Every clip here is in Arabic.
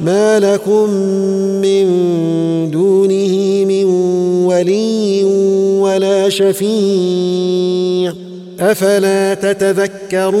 ما لكم من دونه من ولي ولا شفيع أفلا تتذكرون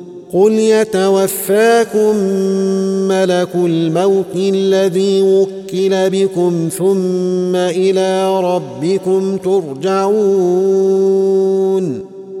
قل يتوفاكم ملك الموت الذي وكل بكم ثم إلى ربكم ترجعون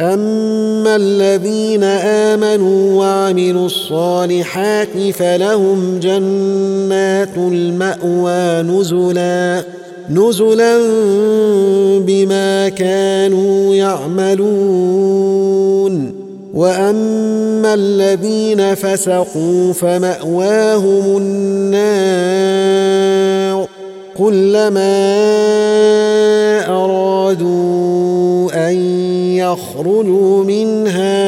اما الذين امنوا وعملوا الصالحات فلهم جنات الماوى نزلا نزلا بما كانوا يعملون. واما الذين فسقوا فماواهم النار كلما ارادوا ان يخرجوا منها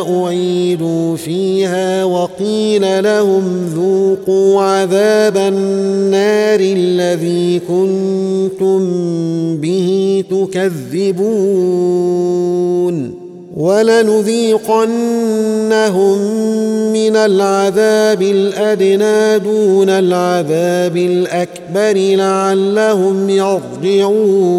أعيدوا فيها وقيل لهم ذوقوا عذاب النار الذي كنتم به تكذبون ولنذيقنهم من العذاب الأدنى دون العذاب الأكبر لعلهم يرجعون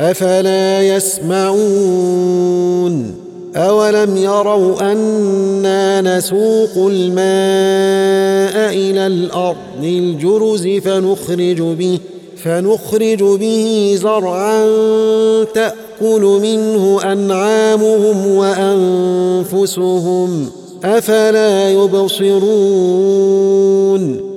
أفلا يسمعون؟ أولم يروا أنا نسوق الماء إلى الأرض الجرز فنخرج به فنخرج به زرعا تأكل منه أنعامهم وأنفسهم. أفلا يبصرون؟